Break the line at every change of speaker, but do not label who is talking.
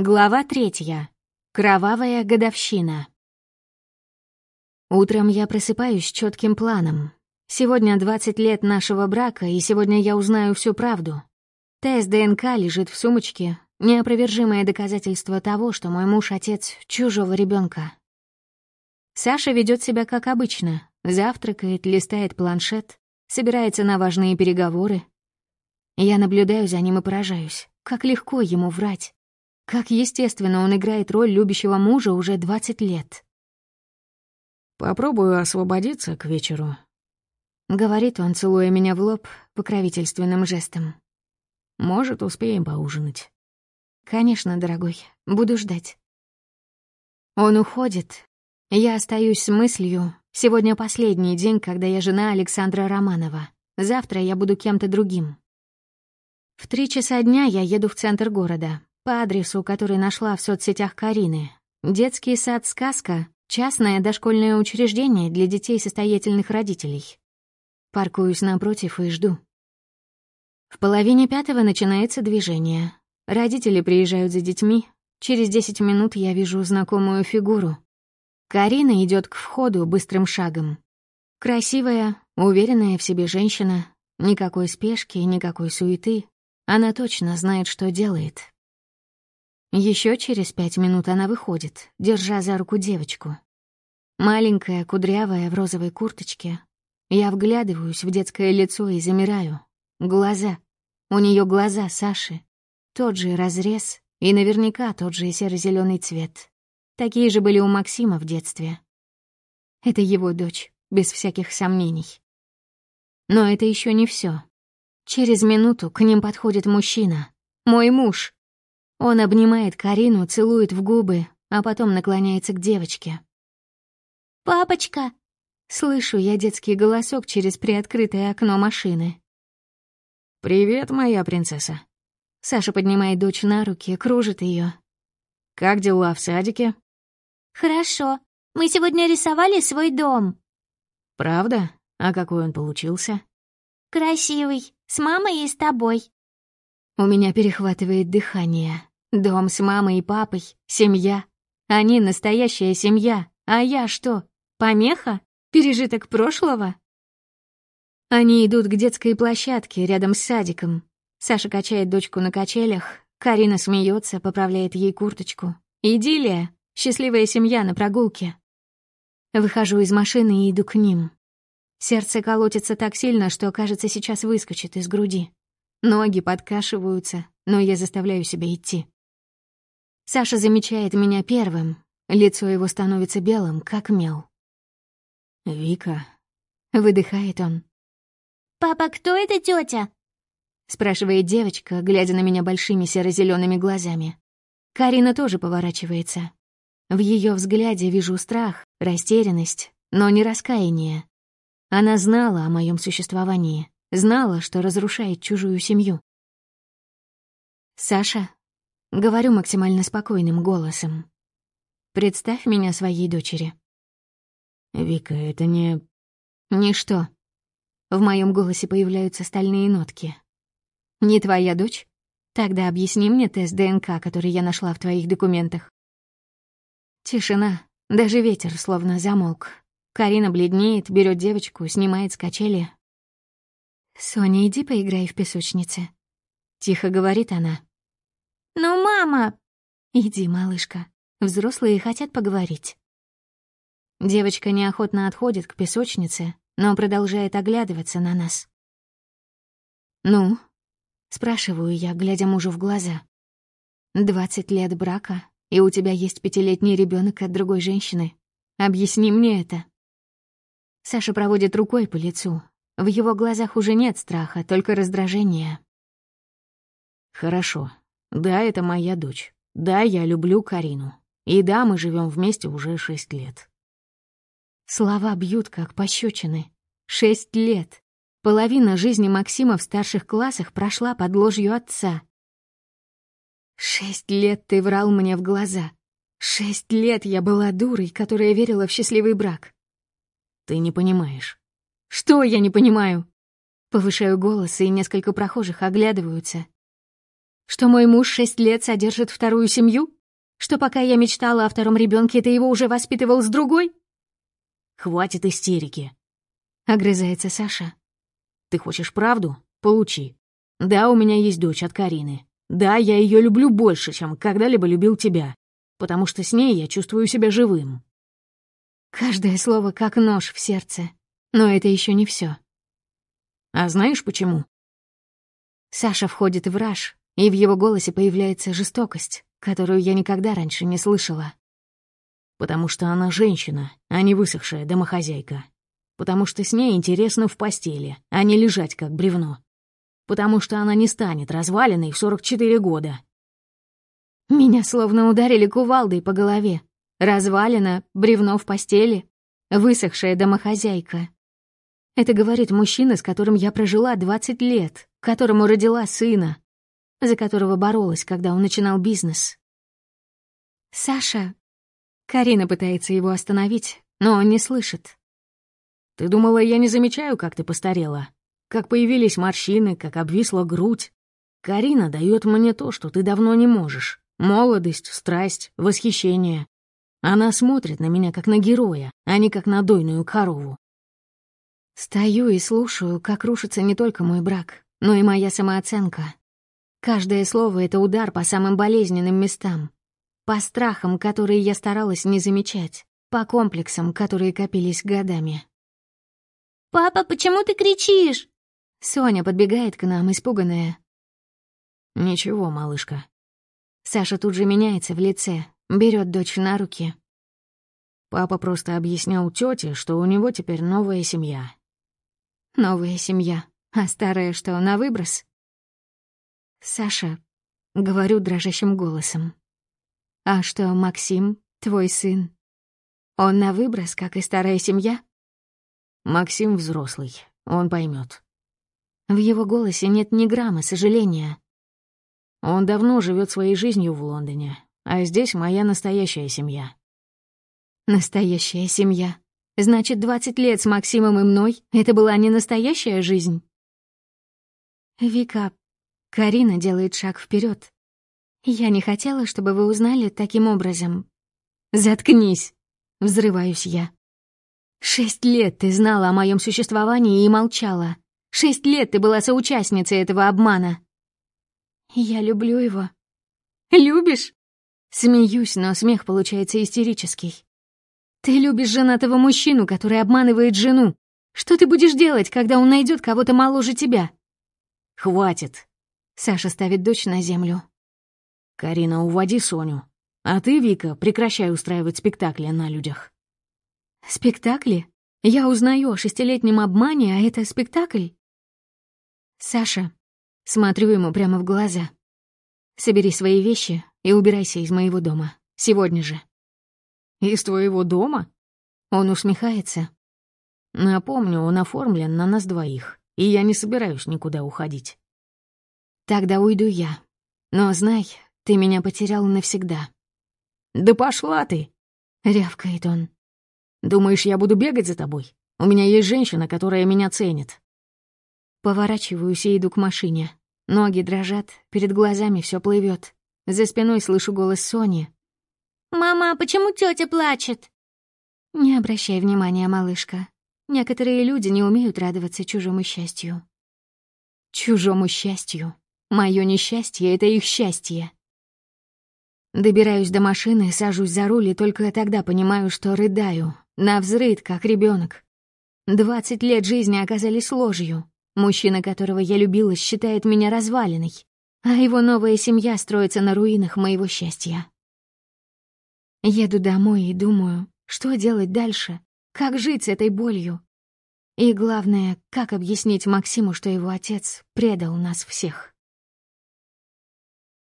Глава третья. Кровавая годовщина. Утром я просыпаюсь с четким планом. Сегодня 20 лет нашего брака, и сегодня я узнаю всю правду. Тест ДНК лежит в сумочке, неопровержимое доказательство того, что мой муж — отец чужого ребенка. Саша ведет себя как обычно, завтракает, листает планшет, собирается на важные переговоры. Я наблюдаю за ним и поражаюсь, как легко ему врать. Как естественно он играет роль любящего мужа уже 20 лет.
«Попробую освободиться к вечеру», —
говорит он, целуя меня в лоб покровительственным жестом.
«Может, успеем поужинать».
«Конечно, дорогой, буду ждать». Он уходит. Я остаюсь с мыслью. Сегодня последний день, когда я жена Александра Романова. Завтра я буду кем-то другим. В три часа дня я еду в центр города, по адресу, который нашла в соцсетях Карины. Детский сад «Сказка» — частное дошкольное учреждение для детей состоятельных родителей. Паркуюсь напротив и жду. В половине пятого начинается движение. Родители приезжают за детьми. Через десять минут я вижу знакомую фигуру. Карина идет к входу быстрым шагом. Красивая, уверенная в себе женщина. Никакой спешки, никакой суеты. Она точно знает, что делает. Еще через пять минут она выходит, держа за руку девочку. Маленькая, кудрявая, в розовой курточке. Я вглядываюсь в детское лицо и замираю. Глаза. У нее глаза Саши. Тот же разрез и наверняка тот же серо зеленый цвет. Такие же были у Максима в детстве. Это его дочь, без всяких сомнений. Но это еще не все. Через минуту к ним подходит мужчина. Мой муж. Он обнимает Карину, целует в губы, а потом наклоняется к девочке. «Папочка!» Слышу я детский голосок через приоткрытое окно машины.
«Привет, моя принцесса!»
Саша поднимает дочь на руки, кружит ее.
«Как дела в садике?»
«Хорошо. Мы сегодня рисовали свой дом».
«Правда? А какой он получился?»
«Красивый. С мамой и с тобой».
У меня перехватывает дыхание. Дом с мамой и папой, семья. Они настоящая семья, а я что, помеха? Пережиток прошлого? Они идут к детской площадке рядом с садиком. Саша качает дочку на качелях, Карина смеется, поправляет ей курточку. Идиллия, счастливая семья на прогулке. Выхожу из машины и иду к ним. Сердце колотится так сильно, что, кажется, сейчас выскочит из груди. Ноги подкашиваются, но я заставляю себя идти. Саша замечает меня первым. Лицо его становится белым, как мел.
«Вика», —
выдыхает он.
«Папа, кто эта тетя?
спрашивает девочка, глядя на меня большими серо зелеными глазами. Карина тоже поворачивается. В ее взгляде вижу страх, растерянность, но не раскаяние. Она знала о моем существовании, знала, что разрушает чужую семью. «Саша, Говорю максимально спокойным голосом. «Представь меня своей дочери».
«Вика, это не...»
«Ничто». В моем голосе появляются стальные нотки. «Не твоя дочь? Тогда объясни мне тест ДНК, который я нашла в твоих документах». Тишина. Даже ветер словно замолк. Карина бледнеет, берет девочку, снимает с качели. «Соня, иди поиграй в песочнице», — тихо говорит она.
«Ну, мама!»
«Иди, малышка. Взрослые хотят поговорить». Девочка неохотно отходит к песочнице, но продолжает оглядываться на нас. «Ну?» — спрашиваю я, глядя мужу в глаза. «Двадцать лет брака, и у тебя есть пятилетний ребенок от другой женщины. Объясни мне это». Саша проводит рукой по лицу. В его глазах уже нет страха, только раздражение.
«Хорошо, да, это моя дочь. Да, я люблю Карину. И да, мы живем вместе уже шесть лет.
Слова бьют, как пощечины. Шесть лет. Половина жизни Максима в старших классах прошла под ложью отца. Шесть лет ты врал мне в глаза. Шесть лет я была дурой, которая верила в счастливый брак.
Ты не понимаешь.
Что я не понимаю? Повышаю голос, и несколько прохожих оглядываются. Что мой муж шесть лет содержит вторую семью? Что пока я мечтала о втором ребенке, ты его уже воспитывал с другой?
Хватит истерики.
Огрызается Саша.
Ты хочешь правду? Получи. Да, у меня есть дочь от Карины. Да, я ее люблю больше, чем когда-либо любил тебя, потому что с ней я чувствую себя живым.
Каждое слово как нож в сердце. Но это еще не все.
А знаешь почему?
Саша входит в раж, и в его голосе появляется жестокость, которую я никогда раньше не слышала.
Потому что она женщина, а не высохшая домохозяйка. Потому что с ней интересно в постели, а не лежать как бревно потому что она не станет разваленной в 44 года.
Меня словно ударили кувалдой по голове. Развалина, бревно в постели, высохшая домохозяйка. Это говорит мужчина, с которым я прожила 20 лет, которому родила сына, за которого боролась, когда он начинал бизнес. «Саша...» Карина пытается его остановить, но он не слышит.
«Ты думала, я не замечаю, как ты постарела?» как появились морщины, как обвисла грудь. Карина дает мне то, что ты давно не можешь. Молодость, страсть, восхищение. Она смотрит на меня как на героя, а не как на дойную корову.
Стою и слушаю, как рушится не только мой брак, но и моя самооценка. Каждое слово — это удар по самым болезненным местам, по страхам, которые я старалась не замечать, по комплексам, которые копились годами.
«Папа, почему ты кричишь?»
Соня подбегает к нам, испуганная.
«Ничего, малышка».
Саша тут же меняется в лице, берет дочь на руки.
Папа просто объяснял тете, что у него теперь новая семья.
Новая семья, а старая что, на выброс? Саша, говорю дрожащим голосом. А что, Максим, твой сын? Он на выброс, как и старая семья?
Максим взрослый, он поймет.
В его голосе нет ни грамма сожаления.
Он давно живет своей жизнью в Лондоне, а здесь моя настоящая семья.
Настоящая семья. Значит, 20 лет с Максимом и мной — это была не настоящая жизнь? Вика, Карина делает шаг вперед. Я не хотела, чтобы вы узнали таким образом. Заткнись, взрываюсь я. Шесть лет ты знала о моем существовании и молчала. Шесть лет ты была соучастницей этого обмана. Я люблю его. Любишь? Смеюсь, но смех получается истерический. Ты любишь женатого мужчину, который обманывает жену. Что ты будешь делать, когда он найдет кого-то моложе тебя?
Хватит.
Саша ставит дочь на землю.
Карина, уводи Соню. А ты, Вика, прекращай устраивать спектакли на людях.
Спектакли? Я узнаю о шестилетнем обмане, а это спектакль? «Саша», смотрю ему прямо в глаза. «Собери свои вещи и убирайся из моего дома. Сегодня же».
«Из твоего дома?»
Он усмехается.
«Напомню, он оформлен на нас двоих, и я не собираюсь никуда уходить».
«Тогда уйду я. Но знай, ты меня потерял навсегда».
«Да пошла ты!»
— рявкает он.
«Думаешь, я буду бегать за тобой? У меня есть женщина, которая меня ценит.
Поворачиваюсь и иду к машине. Ноги дрожат, перед глазами все плывет. За спиной слышу голос Сони.
«Мама, почему тетя плачет?»
«Не обращай внимания, малышка. Некоторые люди не умеют радоваться чужому счастью». «Чужому счастью? Мое несчастье — это их счастье». Добираюсь до машины, сажусь за руль и только тогда понимаю, что рыдаю, навзрыд, как ребенок. Двадцать лет жизни оказались ложью. Мужчина, которого я любила, считает меня развалиной, а его новая семья строится на руинах моего счастья. Еду домой и думаю, что делать дальше, как жить с этой болью. И главное, как объяснить Максиму, что его отец предал нас всех.